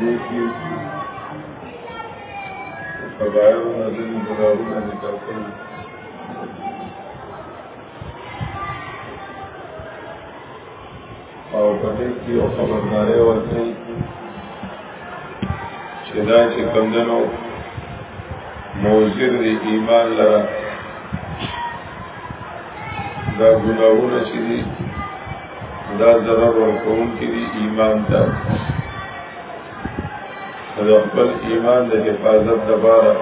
دې کې کبایو نه د ګناهونو ذکر کړي او په دې کې یو خبرداری ورکړي چې دا چې کمدنو موزر دی ایمان لره دا ګناهونه چې دي دا ضرر ورکون کی دی ایمان تا دا خپل ایمان د حفاظت دبارا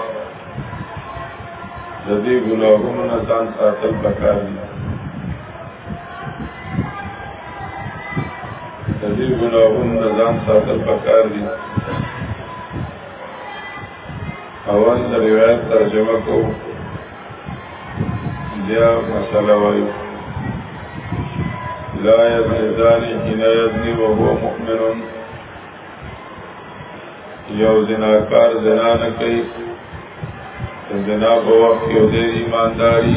د دې ګناهونو نه ځان ساتل پکار دي د دې ګناهونو نه ځان ساتل پکار دي اول د روایت ترجمه کوو بیا مسله وایو لا یزنی حين یزنی وهو مؤمن یو زناکار زنا نه کوي زنا په وخت کې د ایمانداری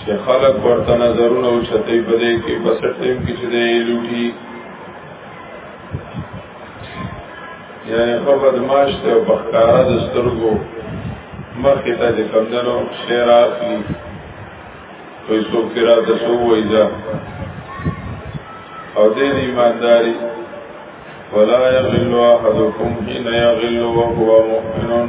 چې خلک ورته نظرونه او چتې په دې کې بس ټیم کې چې دی لوټي یعنی په بدمعاش ته او بخکارا د سترګو مخې ته د کمدنو شعر اخلي کوئی څوک چې را ته سو وایي دا او دې ایمانداري ولا يغل احدكم حين يغل وهو مؤمن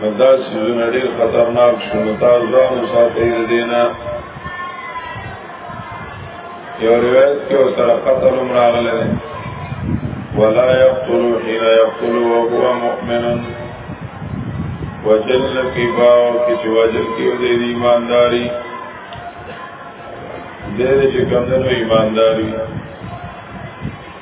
نو دا سیزونه ډیر خطرناک شو نو تاسو ځان وساتئ د دینه یو روایت کې او سره قتل هم راغلی دی ولا يقتل حين يقتل وهو مؤمن وجل کی باو کی چې وجل کې د ایمانداری دې چې کوم د ایمانداری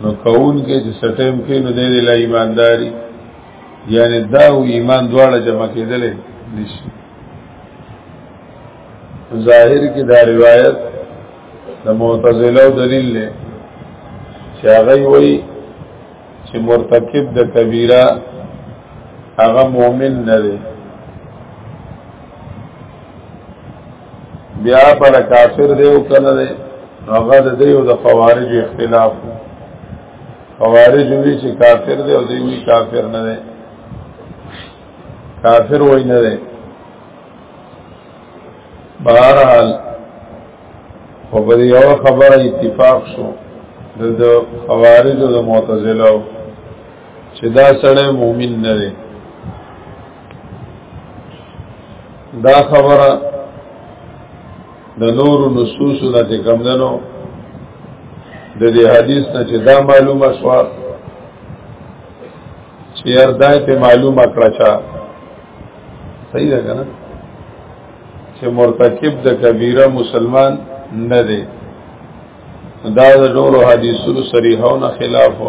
نو کون کې چې سټیم کې نو دې له ایمانداری یعنی دا او ایمان دواړه جمع کېدل نشي ظاهر کې دا روایت د معتزله او دلیل له چې هغه وایي چې مرتکب د کبیره هغه مؤمن نه دی بیا پر کافر دی او کنه دی هغه د دیو د خوارج اختلاف خوارج وی چې کافر دی او دی وی کافر نه دی کافر وای نه دی بهرحال خو په یو خبره اتفاق شو د خوارج او د معتزله چې دا سړی مؤمن نه دی دا خبره د نور نصوص نه چې کم دنو د دې حدیث نه چې دا معلومه شو چې هر دای ته معلومه کړه چا صحیح ده کنه چې مرتکب د کبیره مسلمان نه دی دا د نورو حدیثو صریحو نه خلاف و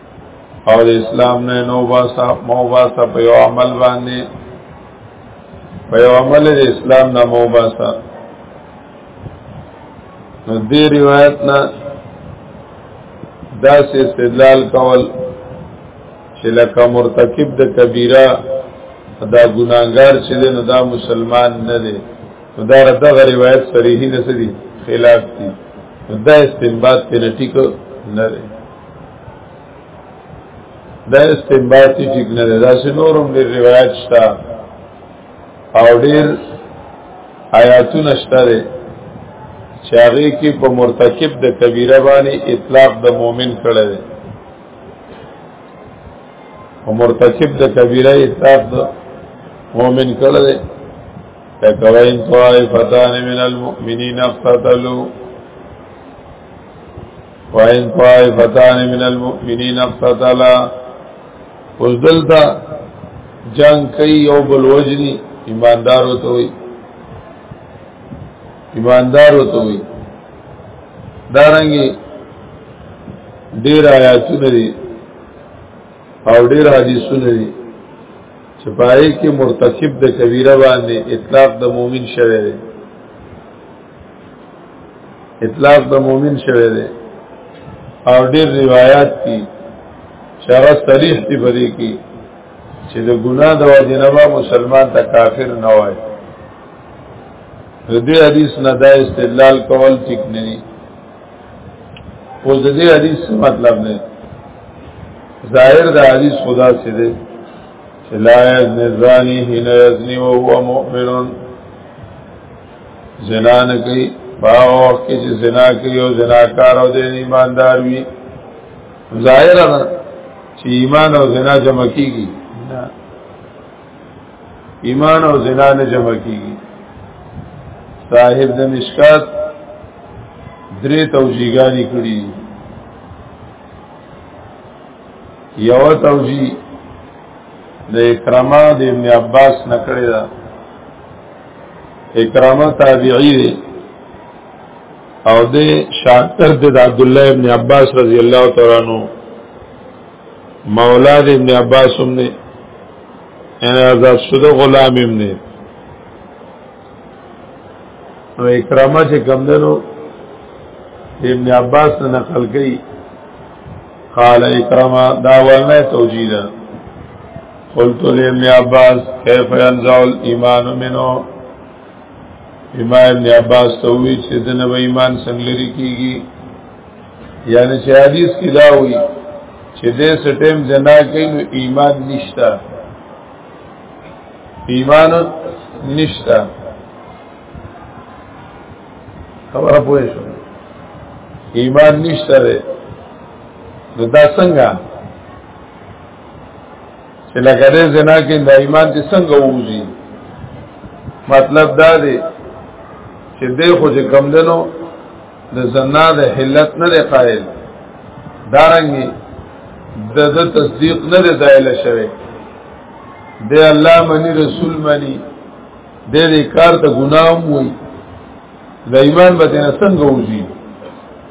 او د اسلام نه نو باسا مو باسا په یو عمل باندې په یو عمل د اسلام نه مو باسا نو دې روایت نه دا سه استدلال کول چې لکه مرتکب د کبیره دا ګناګار چې دی نو دا مسلمان نه دی نو دا دغه روایت صریحي نه سړي خلاف دي دا استنباط ته نه ټیک نه دی دا استنباطی ټیک نه ده دا سنورم ډیر روایت شته او ډیر آیاتونه شته ده چې هغه کې په مرتکب د کبیره باندې اطلاق د مؤمن کړه ده او مرتکب د کبیره اطلاق د مؤمن کړه ده تکوین طائفتان من المؤمنین اقتتلوا وَإِن طَائِفَتَانِ مِنَ الْمُؤْمِنِينَ اقْتَتَلَا اوس دلته جنگ کوي یو بل وجني ایماندار وته وي ایماندار وته وي دارنګي ډیر آیاتونه دي او ډیر حدیثونه دي چې پای کې مرتکب د کبیره باندې اطلاق د مؤمن شوی دی اطلاق د مؤمن شوه دی او ډېر روایت دي شرع صریح دی په دې کې چې د ګناه د وجې نه مسلمان ته کافر نه وای د دې حدیث نه دا استدلال کول ټیک نه دي او د دې حدیث مطلب نه ظاهر د حدیث خدا سي دي چې لا یزنی زانی هی نه یزنی او هو مؤمنون زنا نه کوي باغ وخت کې چې زنا کوي او زناکار او د ایماندار وي ظاهر ده چې ایمان او زنا جمع کیږي ایمان او زنا نه جمع کیږي صاحب د مشکات درې توجیهګانی کړی یو توجیه د اکرامه د ابن عباس نکړی دا اکرامه تابعی دی او د شاکر د عبد الله ابن عباس رضی الله تعالی عنہ مولا د ابن عباس هم نه ان آزاد شده غلام هم نه نو اکرامه چې کم دنو ابن عباس نه نقل کړي قال اکرامه دا ولنه توجیه قلت لابن عباس كيف ينزع الايمان منه امام ابن عباس ته وی چې د نبی ایمان څنګه لري کیږي یعنی چې حدیث کې دا وی چې د سټیم زنا کوي نو ایمان نشتا ایمان نشتا خبره پوه شو ایمان نشته ده نو دا څنګه چې لکه دې زنا کې د ایمان دې څنګه ووزي مطلب دا دی چې دې خو چې کم دنو د زنا د حلت نه دی قائل دارنګي د د تصدیق نه دی دایله شوی د الله منی رسول منی د دې کار ته ګناه وي د ایمان به نه څنګه وځي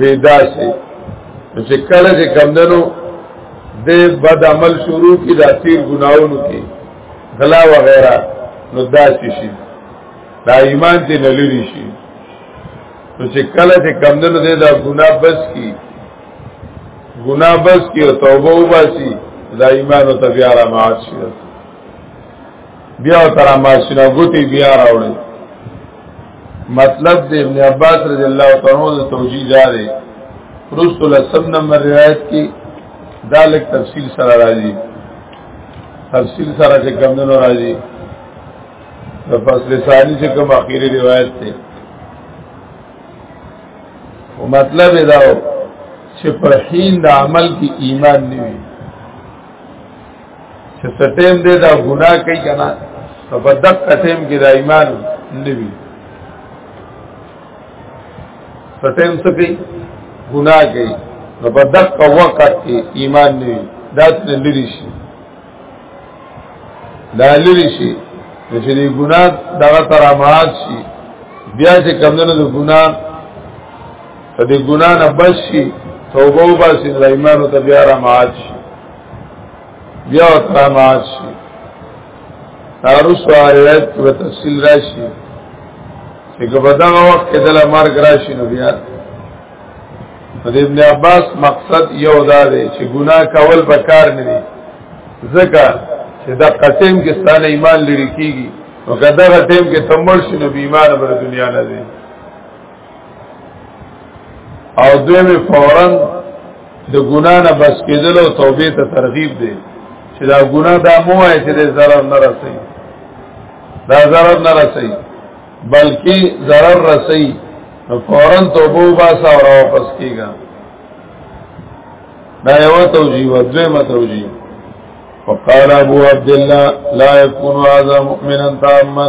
ویدا سي چې کله چې کمندنو د بد عمل شروع کی د تیر ګناونو کې غلا و غیره نو داسې شي دا ایمان دې نه لري شي نو چې کله چې کمندنو دې دا ګناه بس کی ګناه بس کی او توبه وباسي دا ایمان او تبیا را مات شي بیا تر ما شنو ګوتی بیا راوړي مطلب د ابن عباس رضی الله تعالی عنہ د توجیه داري پرست لسم نمبر روایت کې دا لک تفصیل سره راځي تفصیل سره چې کمندونو راځي د فصل ثانی چې کوم اخیری روایت ده او مطلب دا چې په حین د عمل کې ایمان نیوي چې سټیم دې دا ګناه کوي کنه نو په دک ټیم کې د ایمان نوي سټیم څه کوي ګناه کوي نو په دک وخت کې ایمان نوي دا څه لري شي دا لري شي چې دې ګناه دغه تر امات شي بیا چې کمندونو د ګناه د ګناه نه بچ شي توبه وباسي د ایمان ته بیا را مات شي بیا کرامات شي تارو سوال روایت کې به تفصیل راشي چې په دغه وخت کې دله مرګ راشي نو بیا د ابن عباس مقصد یو دا دی چې ګناه کول به کار نه دی ځکه چې دا قسم کې ستانه ایمان لري کیږي نو کدا غټیم کې تمر شنو بیمار بر دنیا نه دی او دوی فورا د ګنا نه بس کېدل او توبې ته ترغیب دی چې دا ګنا دا مو وایي چې ضرر نه رسي دا ضرر نه رسي بلکې ضرر رسي نو فورا توبه وباسه او واپس کیږه دا یو توجیه و دویمه توجیه وقال ابو عبد الله لا يكون هذا مؤمنا تاما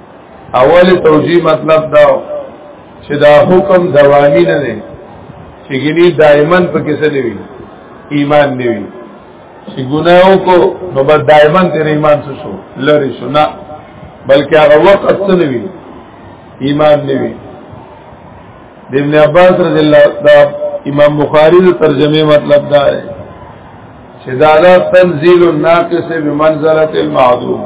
اول توجیه مطلب دا چې دا حکم دوامی نه دی چې ګنی دایماً په کې څه دی ایمان دی چې ګناو کو نو بس دایماً تیر ایمان څه شو لری شو نه بلکې هغه وخت څه دی ایمان دی د ابن عباس رضی الله دا امام بخاری د ترجمه مطلب دا دی چې دا تنزيل الناقص بمنزله المعذور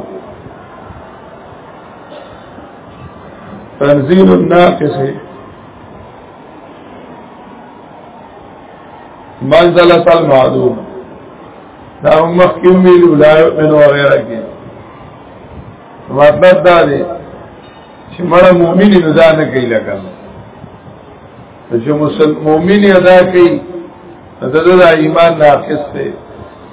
تنزيل الناقص منزلة المعدوم دا مخکم ویلو لا یؤمن وغیره کې مطلب دا دی چې مړه مؤمن نه دا نه کوي لکه چې مسلمان مؤمن ادا کوي دا د ایمان ناقص دی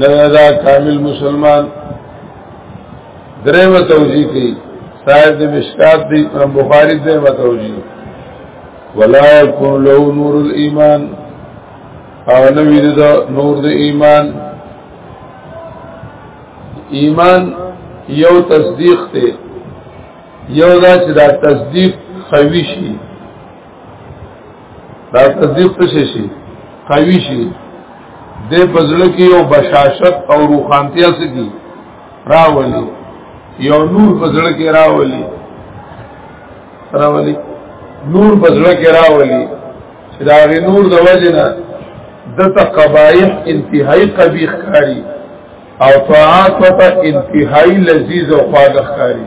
نه دا کامل مسلمان درېمه توجیه کوي صاحب د مشکات دی بخاری دې متوجي ولا يكون له نور الايمان او نو دې دا نور د ایمان ایمان یو تصدیق ته یو دا چې دا تصدیق خوي شي دا تصدیق څه شي قوي شي د پزړه کې یو بشاشت او روخانتیا سکی راولي یو نور پزړه کې راولي راولي نور پزړه کې راولي چې دا غي نور د وجنه دته قبایح انتهایی قبیح کاری او طاعت ته انتهایی لذیذ او خواږه کاری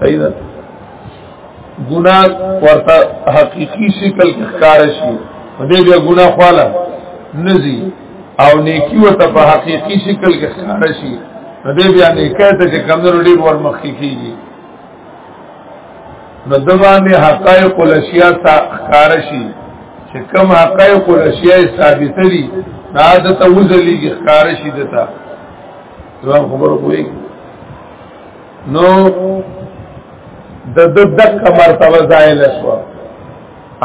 صحیح ده ګناه ورته حقيقي شکل کې ښکار شي دې بیا ګناه خواله نزي او نیکی ورته په حقيقي شکل کې ښکار شي دې بیا نیکه ته چې کمزور ډیر ورمخکې کیږي نو د باندې حقایق الاشیاء تا ښکار شي چې کوم حقایق الاشیاء ثابت دي دا د توزلیږي ښکار شي دتا زموږ خبرو کوی نو د د دک مرتبه زائل شو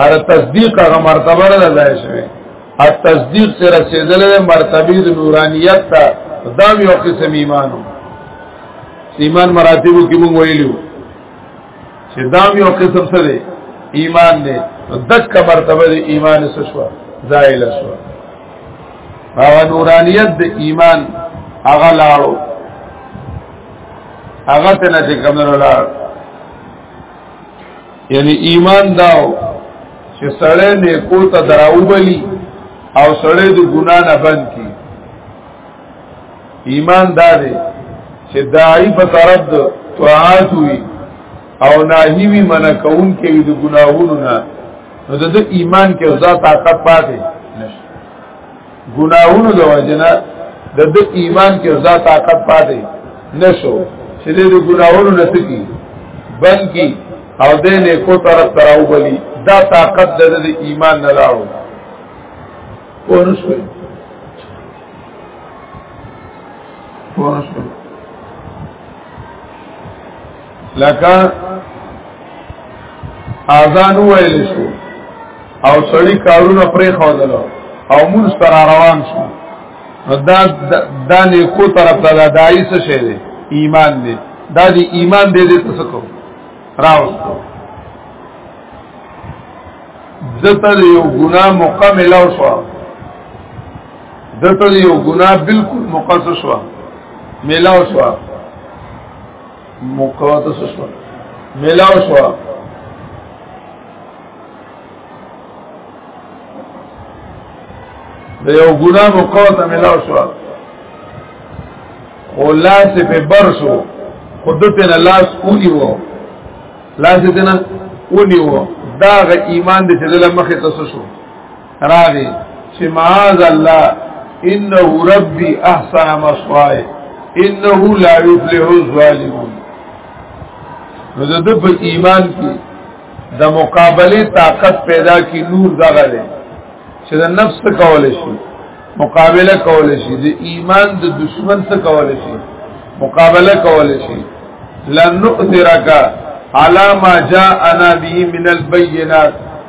ار تصدیق هغه مرتبه نه زائل شوی ا تصدیق سره رسیدل مرتبه د نورانیت ته دا یو قسم ایمانو ایمان مراتبو کې مونږ ویلو چې دا یو قسم څه دی ایمان دی دک مرتبه د ایمان سره شو زائل شو هغه نورانیت د ایمان هغه لاړو هغه ته نه چې کوم نه ولار یعنی ایمان داو چې سړی نه کو ته دراوبلی او سړی د ګنا نه بند کی ایمان دا دی چې دای په طرف د طاعت وی او ناهی وی من کون کې د ګناهونو نه نو د ایمان کې ځا طاقت پاتې ګناهونو د وجنه د د ایمان کې ځا طاقت پاتې نشو چې د ګناهونو نسکی بلکې او د نه کو طرف تراو بلی دا طاقت د د ایمان نه لاړو ورسوي ورسوي لکه اذان ویل شو او سړی کارونه پرې خوذل او مون سره روان شو دا د نیکو طرف ته د دایس شه دی ایمان دی دا دی ایمان دی دې تاسو کو راوستو دته یو ګنا مکمل او شو دته یو ګنا بالکل مقصص شو ملاو شو مقاطس شو ملاو شو د یو ګنا مقاطع ملاو شو او لاس په بر شو خودته نه لاس اونی وو لاس دې نه اونی وو دا غ ایمان دې چې له مخه تاسو شو راغی چې معاذ الله انه ربي احسن مصوای انه لا يفلح الظالمون نو د په ایمان کې د مقابله طاقت پیدا کی نور دغه دی چې د نفس ته کول شي مقابله کول شي د ایمان د دشمن ته کول شي مقابله کول شي لن نؤثرک على ما جاءنا به من البينات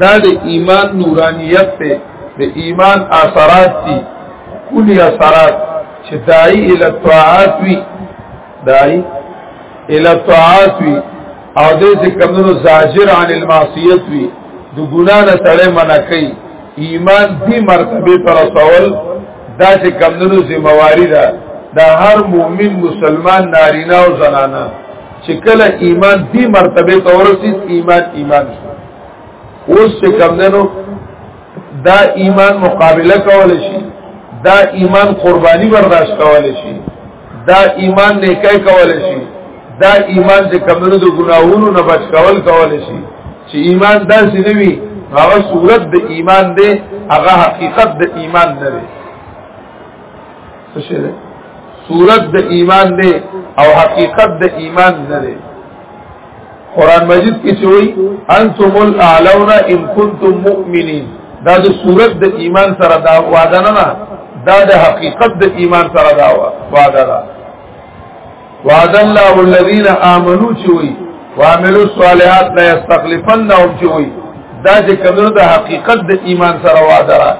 دا د ایمان نورانیت ته د ایمان اثرات دي کلی اثرات چې دای ال طاعات وی دای ال طاعات وی او د دې کمنو زاجر عن المعصیت وی د ګنا نه سره منع کوي ایمان دی مرتبه پر سوال دا چې کمنو ذمہ واری ده دا هر مؤمن مسلمان نارینه او زنانه چې کله ایمان دی مرتبه ته ورسید ایمان ایمان شو اوس چې کم دنو دا ایمان مقابله کول شي دا ایمان قربانی برداشت کول شي دا ایمان نیکه کول شي دا ایمان چې کم دنو د ګناهونو نه بچ کول کول شي چې ایمان داسې نه وي هغه صورت د ایمان دی هغه حقیقت د ایمان نه دی څه شی دی صورت د ایمان دی او حقیقت د ایمان نه دی قران مجید کې چې وایي انتم الاعلون ان کنتم مؤمنین دا د صورت د ایمان سره دا وعده نه نه دا د حقیقت د ایمان سره دا وعده ده وعد الله الذين امنوا چوي وعملوا الصالحات لا يستخلفنهم چوي دا چې کومه د حقیقت د ایمان سره وعده ده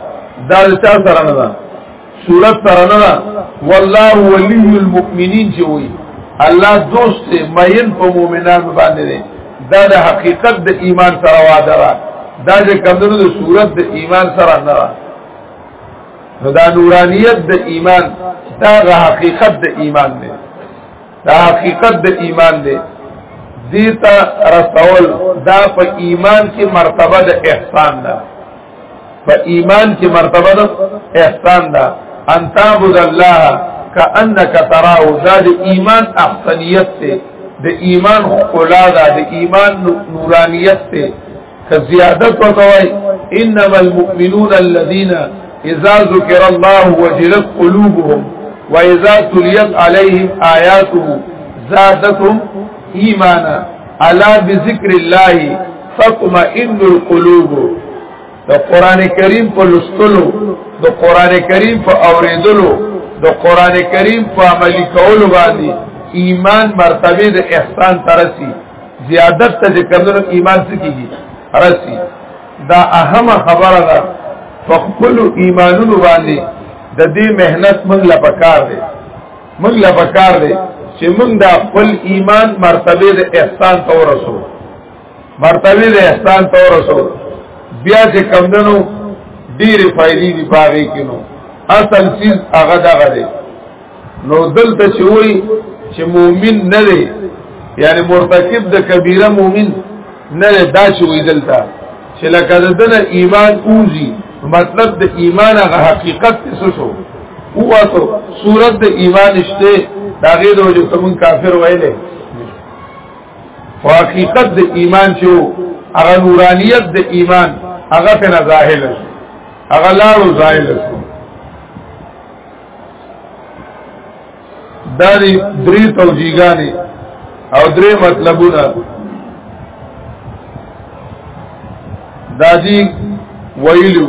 دا د چا سره نه ده صورت ترنه والله ولی المؤمنین چې وي الله دوست مین په مؤمنانو باندې دی دا د حقیقت د ایمان سره وعده ده دا چې کمزونو د صورت د ایمان سره نه ده نو دا نورانیت د ایمان دا غ حقیقت د ایمان دی دا حقیقت د ایمان دی دیتا رسول دا په ایمان کې مرتبه د احسان ده په ایمان کې مرتبه ده احسان ده ان تعبد الله کانک تراه دا د ایمان احسنیت ته د ایمان خلا ده د ایمان نورانیت ته که زیادت وتوي انما المؤمنون الذين اذا ذكر الله وجلت قلوبهم واذا تليت عليهم اياته زادتهم ایمانا الا بذکر الله تطمئن القلوب د قران کریم په لستلو د قران کریم په اوریدلو د قران کریم په عملی کولو باندې ایمان مرتبه د احسان ترسي زیادت ته ذکرو ایمان څه کیږي رسی دا اهم خبره ده په خپل ایمانونو باندې د دې مهنت موږ لپاره کار دی موږ لا پکار دی چې موږ د خپل ایمان مرتبه د احسان ته ورسو مرتبه د احسان ته ورسو بیا چې کمندنو ډېرې فائدې دی پاره کینو اصل چیز هغه دغه دی نو دلته چې وای چې مؤمن نه دی یعنی مرتکب د کبیره مؤمن نه دی دا چې وای دلته چې لکه دنه ایمان اوزی مطلب د ایمان هغه حقیقت څه شو اواتو صورت د ایمان شته دا غي د وجه سمون کافر ویلې او حقیقت د ایمان چې هغه نورانیت د ایمان هغه په ظاهر هغه لاړو ظاهر دا دی درې توجیهګانی او درې مطلبونه دا دی ویلو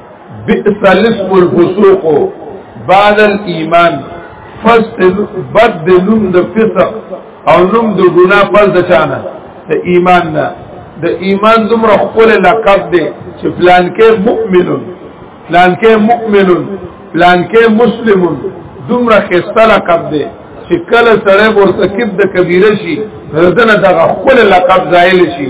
بئس الاسم الفسوق بعد الايمان فسد بد نوم د فسق او نوم د ګناه پس د چانه د ایمان نه د ایمان دومره خپل لقب دی چې پلان کې مؤمنون پلان کې مؤمنون پلان کې مسلمون دومره خسته لقب دی چې کله سره ورته کېد د کبیره شي رزنه دغه خپل لقب زایل شي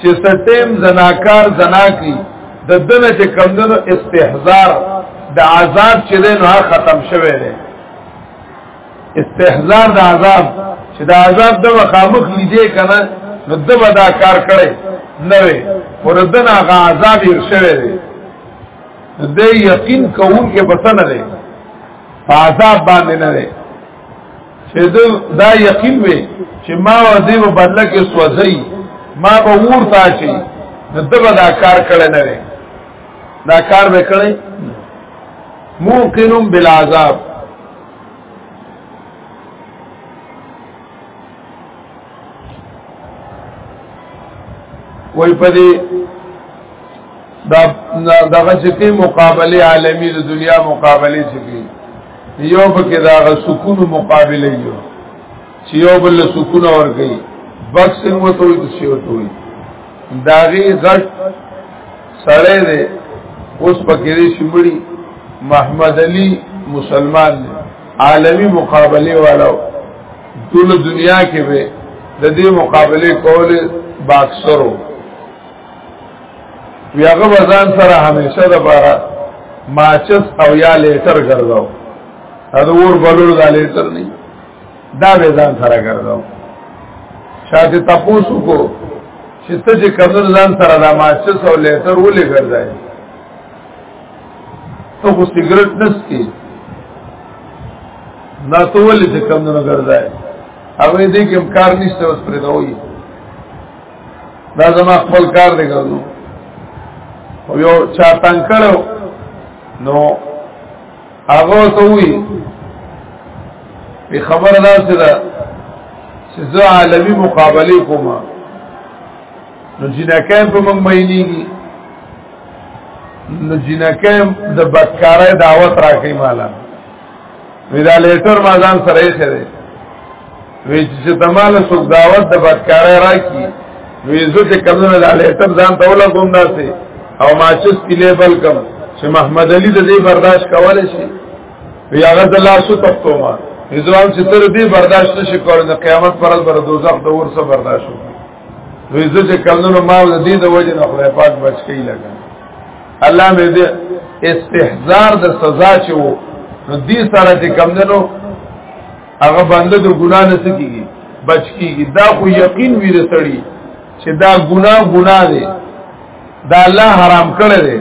چې ستیم زناکار زناکی د دنه چې کمدنو استحزار د عذاب چې دی نو هر ختم شوی دی استحزار د عذاب چې د عذاب د مخامخ لیدې کنه نو د بدا کار کړي نه وي وردنا غ عذاب یې شوی دی د یقین کوون کې بسنه دی عذاب باندې نه دی چې دا یقین وي چې ما او دې په بدله کې سوځي ما به ورته شي دغه دا کار کړی نه وي دا کار به کړی موقنم بالعذاب وای په دې دا دغه چې مقابله عالمی د دنیا مقابله چې یو پکې دا سکون مقابله یو چې یو بل سکون ورګي بکسن وته وي چې وته وي داغي غټ سړی دی اوس پکې دی شمړي محمد علي مسلمان دی عالمی مقابله والو ټول دنیا کې به د دې مقابله کول باکسرو بیا هغه ځان سره همیشه د بارا ماچس او یا لیټر ګرځاو دا ور بلور دا لیټر نه دا به ځان سره ګرځاو شاته تاسو کو چې ته چې کمر ځان سره دا ماچس او لیټر ولې ګرځای ته خو سیګریټ نسکی نا ته ولې چې کمر نه ګرځای هغه دې کوم کار نشته اوس پرې دا وایي دا زما خپل کار دی ګرځو او یو چا تنگ کړو نو هغه ته وی په خبر دا سره چې زه عالمي مقابله کوم نو جنکه په موږ مېنیږي نو جنکه د بدکارۍ دعوت راکې مالا ودا لیټر ما ځان سره یې سره وی چې تمال سو دعوت د بدکارای راکی وی زه چې کمونه لاله تب ځان ته ولا کوم داسې او ماچس کې لیبل کم چې محمد علي د دې برداشت کول شي وی هغه د لاسو تختو ما ځوان چې تر دې برداشت نشي کول د قیامت پر ورځ بر دوزخ د ورسه برداشت وی زه چې کمونه ما د دې د وجه نه خدای پاک بچ کړي لګا الله مې دې استحزار د سزا چې وو نو دې سره چې کمندنو هغه باندې د ګناه نه سکیږي بچ کیږي دا خو یقین وی رسړي چې دا ګناه ګناه دی دا الله حرام کړی دی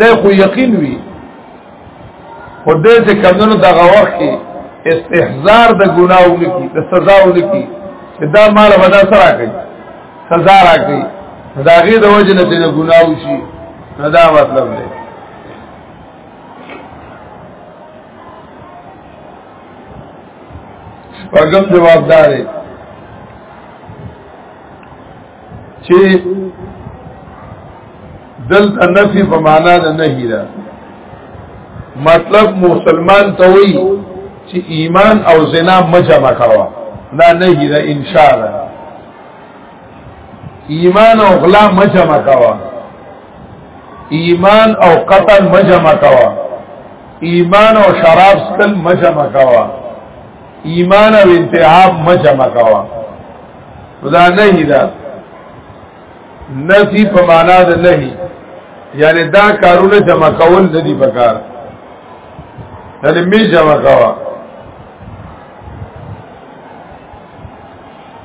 دا خو یقین وی خو دې چې کمنو دا غوښ کې استحزار د ګناونه کی د سزاونه کی چې دا مال ودا سره کوي سزا راکړي دا غي د وجه نه د ګناو شي دا مطلب دی شپږم جواب دار چې دلته نفي په معنا د نهي ده مطلب مسلمان ته وایي چې ایمان او زنا مجمع کوا دا نهي ده انشاء الله ایمان او غلا مجمع کوا ایمان او قتل مجمع کوا ایمان او شراب سکل مجمع کوا ایمان او انتحاب مجمع کوا خدا نه دا نفی په معنا ده نه یعنی دا کارونه جمع کول نه دي پکار یعنی می جمع کوا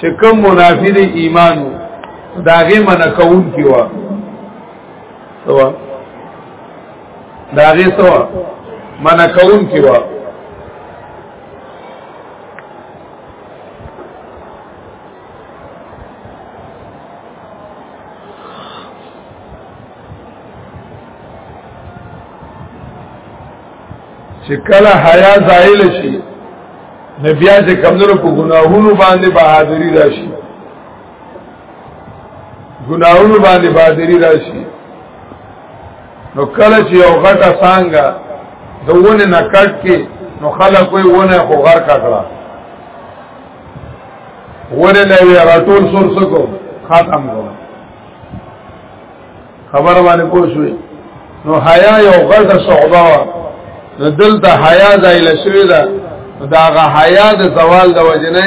چې کوم منافی دی ایمان داغه من کون کیوا سوا داغه سوا من کون کیوا چې کله حیا زائل شي نبیا چې کمزورو په ګناهونو باندې بہادری راشي ګناهونو باندې بہادری راشي نو کله چې یو غټه څنګه دونه نکټ کې نو خلک وي ونه خو غر کړه ورنه وی راټول سور سکو ختم کړه خبر باندې پوښوي نو حیا یو غټه صعبه وا نو دلته حیا زایل شوی دا دا غ حیا د زوال د وجنه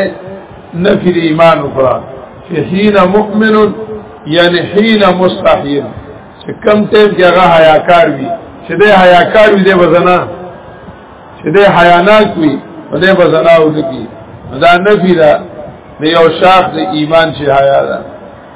نفی د ایمان وکړه چې حين مؤمن یعنی حين مستحیل چې کم ټیم کې هغه حیا کار وي چې د حیا کار وي د وزنا چې د حیا نه کوي په دې وزنا ودی دا نفی دا د یو شاخ د ایمان چې حیا ده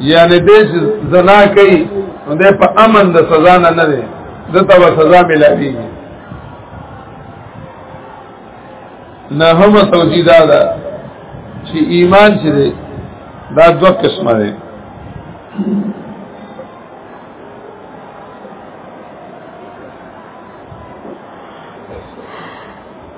یعنی دې زنا کوي نو دې په امن د سزا نه نه ده دته به سزا ملایږي نه هم توجیدا ده چې ایمان چې ده دا دوه قسمه ده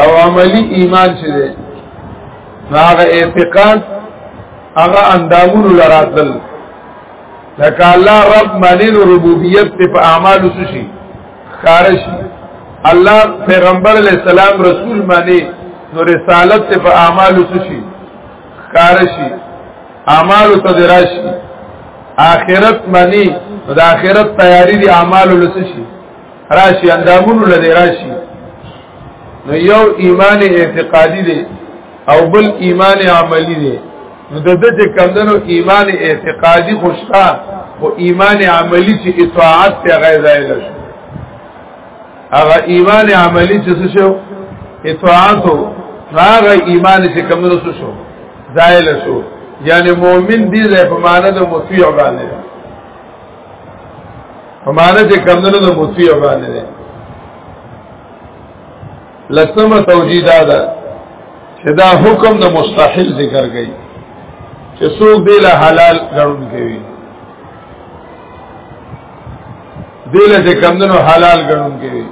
او عملی ایمان چې دی هغه اعتقاد هغه اندامونو لراتل لکه الله رب منل ربوبیت په اعمالو شي خارج الله پیغمبر علیہ السلام رسول معنی نو رسالت په اعمالو شي خارج اعمالو تدراشي آخرت معنی د آخرت تیاری دی اعمالو لسشي راشي اندامونو لدی راشي نو یو ایمان اعتقادی دی او بل ایمان عملی دی نو د دې چې کمندنو ایمان اعتقادي خوشتا او ایمان عملی چې اطاعت ته غیر ځای شو هغه ایمان عملی چې څه شو اطاعت هغه ایمان چې کمندنو څه شو ځای شو یعنی مؤمن دی له په معنا د مطیع باندې همانه چې کمدنو د مطیع باندې ده لسمه توجیه دا ده چې دا حکم د مستحل ذکر کړي چې څوک دی له حلال ګڼون کوي دی له کمدنو حلال ګڼون کوي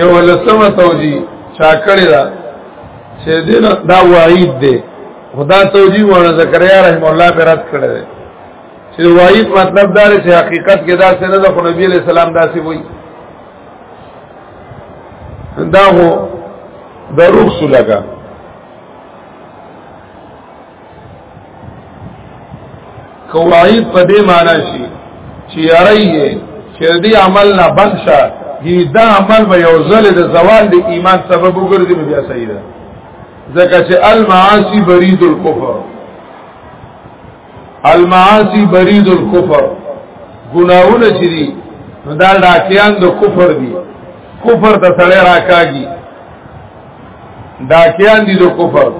یو لسمه توجیه چا کړی دا چې دین دا وعید دی خدا توجیه ونه زکریا رحم الله پر رد کړی دی چې وعید مطلب دا چې حقیقت کې دا څنګه د نبی علیہ السلام داسې وایي دا هو دروغ سو لگا قواعد په دې معنی شي چې یاري چې دې عمل نه بنشه هی دا عمل به یو ځل د زوال د ایمان سبب وګرځي نو بیا صحیح ده ځکه چې المعاصی برید الکفر المعاصی برید الکفر ګناونه چې دي نو دا ډاکیان د کفر دي کفر ته سره راکاږي ډاکیان دي د کفر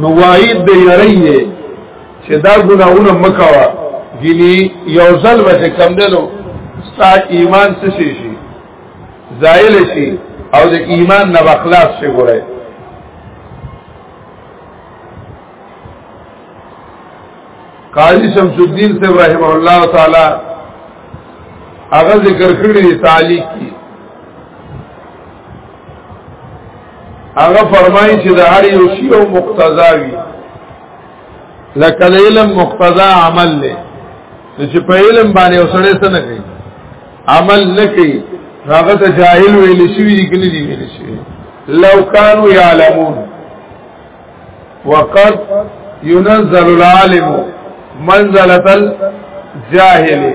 نو وعید دی یری دی چې دا ګناونه مکوا ګینی یو ځل به کم دلو ستا ایمان څه شي شي زائل شي او د ایمان نه بخلاص شي ګوره قاضی شمس الدین صاحب رحم الله تعالی هغه ذکر کړی تعالی کی هغه فرمایي چې د هر یو شی او مقتضا وي لکه علم مقتضا عمل نه چې په علم باندې وسړې څه نه کوي عمل نه کوي هغه ته جاهل ویل شي دي کلی دي ویل شي لو كانوا يعلمون وقد ينزل العالم منزله الجاهل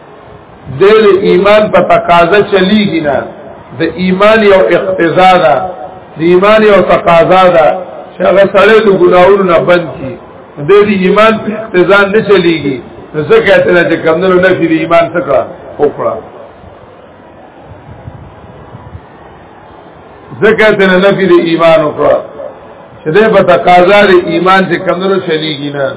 د ایمان په تقاضا چلیږي نه د ایمان یو اقتضا ده د ایمان یو تقاضا ده چې هغه سره د ګناوونو نه بند کی د دې ایمان په اقتضا نه چلیږي ځکه ته نه کمندونو نه فی ایمان څخه وکړه ځکه ته نه فی ایمان وکړه چې دې په تقاضا د ایمان چې کمندونو چلیږي نه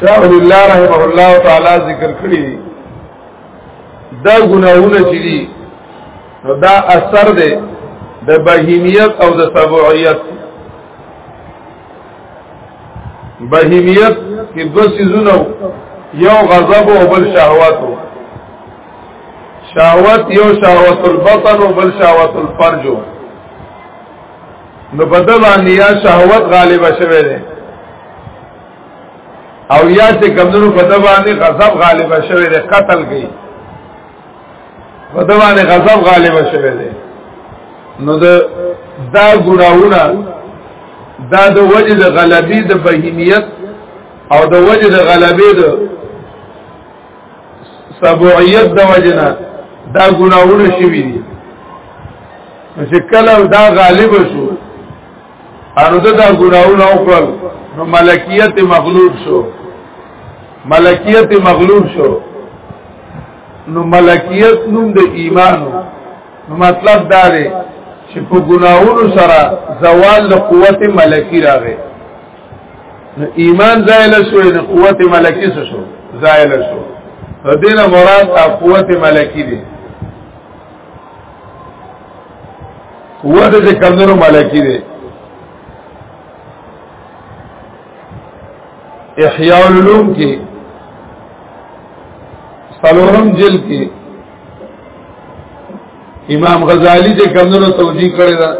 شاہ ولی اللہ رحمه اللہ تعالی ذکر کری دی دا گناہونا چی دی نو دا اثر دی دا بہیمیت او دا سبعیت بہیمیت کی دو سیزونو یو غضب او بل شهواتو شهوت یو شهوت البطن او بل شهوت الفرجو نو په دبان یا شهوت غالب شوه دی او یا چې کمونو په دبان غضب غالب شوه دی قتل کی په دبان غضب غالب شوه دی نو د دا ګناونه دا د وجه د غلبي د بهیمیت او د وجه د غلبي د سبوعیت د وجنه دا ګناونه شوی دي چې کله دا غالب شو انو دا ګناونه وکړل نو ملکیت مغلوب شو ملکیت مغلوب شو نو ملکیت نوم د ایمانو نو مطلب دا دی چې په ګناونو سره زوال د قوت ملکی راغی ایمان زائل شو ان قوت ملکی شو زائل شو نو دین مراد قوت ملکی دی قوت چې کمزورو ملکی دی احیاء العلوم کې سلورم جل کې امام غزالی چې کمزورو توجیه کړی دا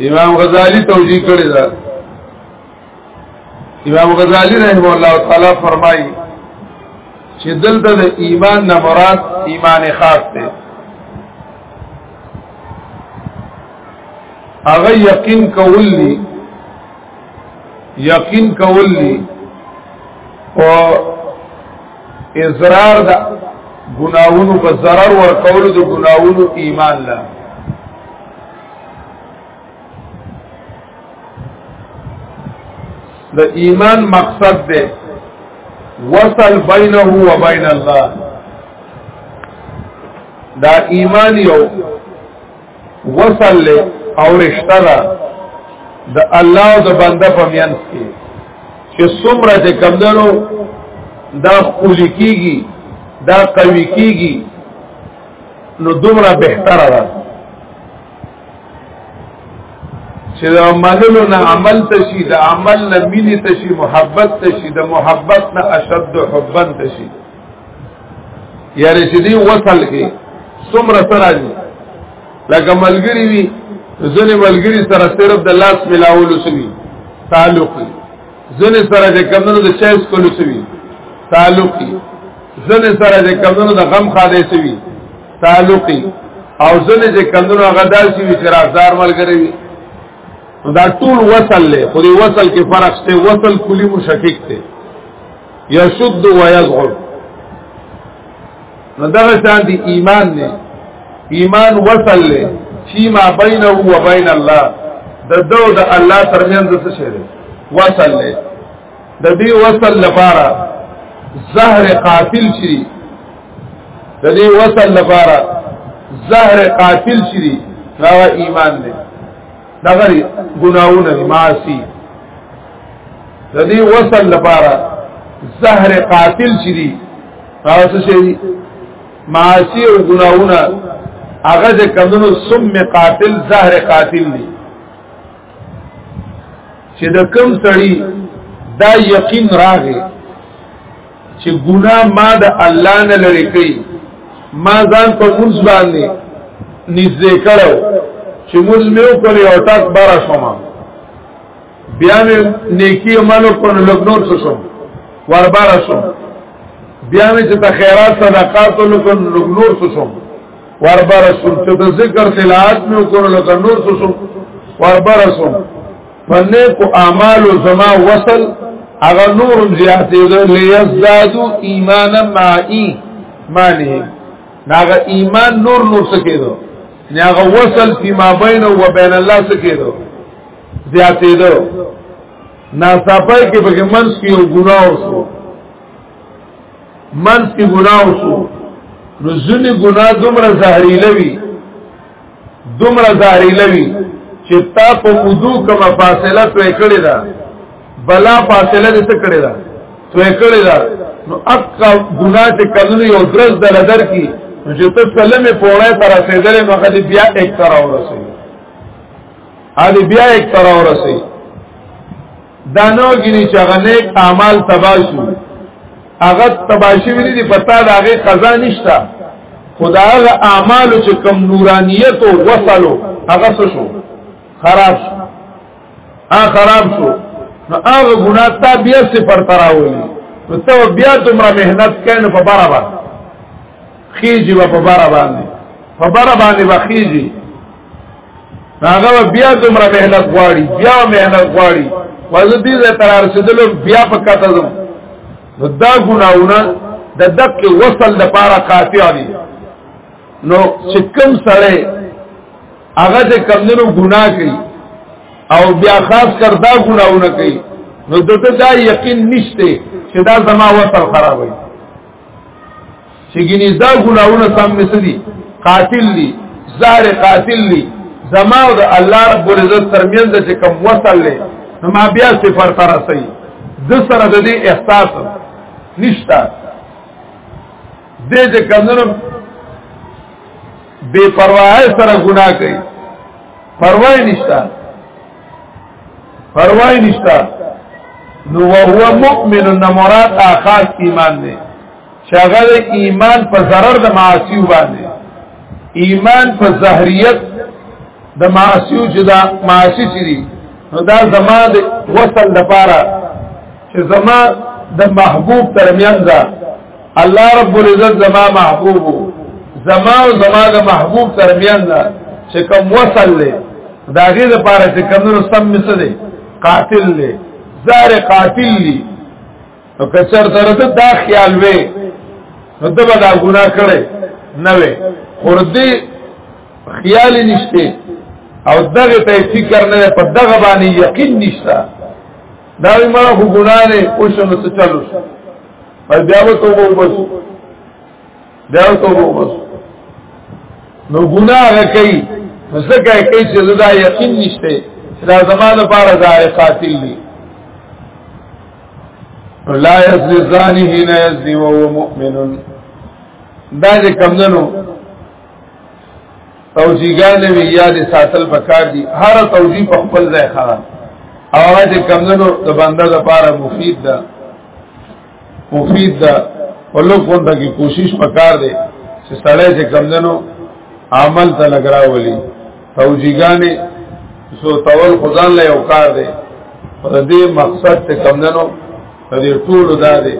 امام غزالی توجیه کړی دا امام غزالی رحم الله تعالی فرمایي چې دلته د ایمان نه مراد ایمان خاص دی هغه یقین کول دي یقین کول دي او اضرار د ګناوونو په zarar ور کول د ګناوونو ایمان لا د ایمان مقصد ده وصل بینه و بین الله دا ایمان یو وصل او رشتہ دا د الله او د بنده په میانس کې چې څومره چې کمدنو دا قولی کیږي دا قوی کیږي نو دومره بهتره ده چې د عملونو نه عمل تشي د عمل نه مینې تشي محبت تشي د محبت نه اشد حبن تشي یاره چې دی وصل کې څومره سره دي لکه ملګری وي ځنې ملګری سره صرف د لاس ملاولو سوي تعلق وي ځنې سره د کمونو د چایس کولو سوي تعلق وي ځنې سره د کمونو د غم خاله سوي تعلق وي او ځنې د کمونو هغه داسي وي چې رازدار ملګری وي دا ټول وصل له خو دې وصل کې فرق شته وصل کلی مشکک ته یشد و یزعب نو دغه شان دی ایمان نه ایمان وصل له فيما بينه وبين الله د دو د الله ترمنځ څه شی دی وصل له د دې وصل لپاره زهر قاتل شي د دې وصل لپاره زهر قاتل شي دا ایمان دی دا غری ګناونه معاصی د دې وصل لپاره زهر قاتل چي دي تاسو شي معاصی او ګناونه هغه د کمونو سم قاتل زهر قاتل دي چې د کم سړی دا یقین راغی چې ګناه ما د الله نه لری کوي ما ځان په موږ باندې نږدې کړو چې موږ مې وکړي او تاک بار شوم بیا مې نیکی عملو په لږ نور څه شوم ور بار شوم بیا مې چې ته خیرات صدقات له کو لږ نور څه شوم ور بار شوم چې ذکر تلاوت مې وکړو لږ نور څه شوم ور بار شوم پنه کو اعمال زما وصل اغه نور زیاتې ده ليزدادو ایمانا مع ایمانه ناغه ایمان نور نور سکے دو ناغه وصل فی ما بین و بین الله سکے دو زیاتې دو ناصافای کې په منس کې یو ګناه وسو منس کې ګناه وسو نو ځنې ګناه دومره زهريله وي دومره زاری لوي چې تا په وضو کومه فاصله توې کړې ده بلا فاصله دې څه کړې ده توې کړې ده نو اقا ګناه ته کلنې یو درز در در کی چې ته سلمې پوره تر رسیدلې نو غدي بیا یک تر اورسې ا دې بیا یک تر اورسې دا نو ګینی چې هغه نیک اعمال تبا شو هغه تبا شي ویلي دي پتا دا هغه قضا نشتا خدا هغه اعمال چې کم نورانیت او وصلو هغه څه شو خراب شو ا خراب شو نو هغه ګناه تا بیا صفر تراولي نو ته بیا تمره مهنت کین په برابر خيږي په برابر باندې په برابر باندې وخيږي هغه بیا دومره مهنت غواړي بیا مهنت غواړي وزه دې زه تر رسیدلو بیا په کاته زم نو دا ګناونه د دق وصل د پاره قاطع دي نو چې کوم سره هغه د کمندونو ګناه کوي او بیا خاص کر دا ګناونه کوي نو دته دا یقین نشته چې دا زما وصل خرابوي چې ګینې دا ګناونه سم نسدي قاتل دي زار قاتل دي زما او د الله رب العزت ترمنځ چې کوم وصل لې نو ما بیا صفر تر رسي د سره د دې احساس نشتا دې چې کمنو بے پروايي سره ګناه کوي پروايي نشتا پروايي نشتا نو وهو مؤمن نو مراد اخاص ایمان دی چې هغه ایمان په ضرر د معاصی باندې ایمان په ظاهریت د معاصی چې دا معاصی چری نو دا زما د وصل لپاره چې زما د محبوب ترمنځ الله رب العزت زما محبوب زما او زما د محبوب ترمنځ چې کوم وصل له داغه لپاره چې کوم نو سم مسله قاتل له زار قاتل لی او کچر تر ته دا خیال وې نو ته به دا ګناه کړې نه وې خور دې خیال نشته او دغه ته فکر نه په دغه باندې یقین نشته دا وی ما خو ګناه نه او شنو څه چلو پر بیا وته وو بس دا ته وګورئ نو ګناه کوي نو څه کوي کوي چې دا یقین نشته دا زمانه لپاره دا قاتل دی لا یزنی زانی حين یزنی وهو مؤمن دا دې کمندنو توجیهګان وی یاد ساتل پکار دي هر توجیه په خپل ځای خاله او هغه کمندونو د بنده لپاره مفید ده مفید ده ولو کونډه کې کوشش وکړ دې چې سړی چې کمندنو عمل ته لګراولي توجیګانې سو تول خدان له یو کار دی پر دې مقصد ته کمندنو د دې ټول دا دی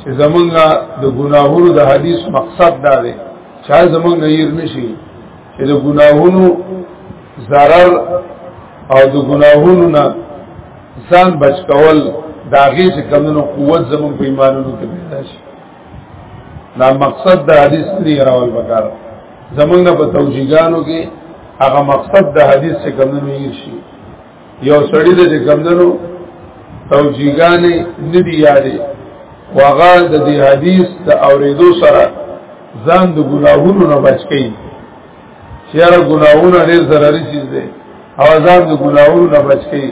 چې زمونږه د ګناهونو د حدیث مقصد دا دی چې زمونږ نه ير نشي چې د ګناهونو zarar او د ګناهونو نه ځان بچ کول دا غي چې کمونو قوت زمون په ایمانونو کې پیدا شي دا مقصد د حدیث دی راول وکړ زمونږ په توجیهګانو کې هغه مقصد د حدیث چې کمونو یې شي یو سړی د کمونو توجیهګانې ندی یادې واغه د دې حدیث د اوریدو سره ځان د ګناهونو نه بچ کړي چې هر ګناهونه ډېر ضروري چیز دی او ځان د ګناهونو نه بچ کی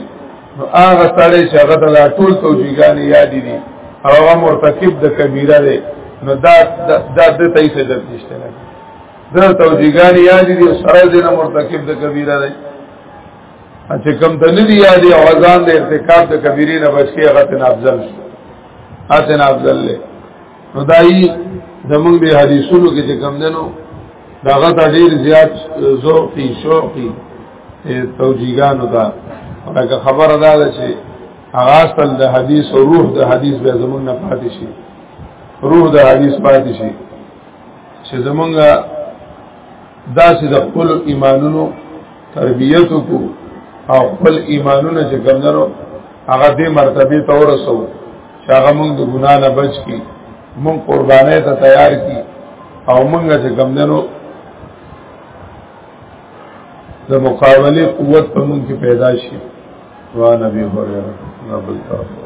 نو هغه سړی چې هغه د ټول توجیهګانې یاد دي او هغه مرتکب د کبیره دی نو دا دا د تای سجد نشته نه دا توجیهګانې یاد دي سره د مرتکب د کبیره دی چې کم د نه دی یاد او ځان د ارتکاب د کبیره نه بچ کی هغه تن افضل شو هغه تن افضل له نو دای زمونږ به حدیثونو کې چې کم دنو داغه ته ډیر زیات ذوقي شوقي توجیهګانو دا لکه خبره ده چې هغه اصل د حدیث او روح د حدیث به زمونږ نه پاتې شي روح د حدیث پاتې شي چې زمونږ داسې د خپل ایمانونو تربیت کو او خپل ایمانونه چې کم دنو هغه دې مرتبه ته ورسوو چې هغه موږ د ګنا نه بچ کی موږ قربانې ته تیار کی او موږ چې کمندنو د مقابله قوت په موږ کې پیدا شي وا نبی هرره رب العالمین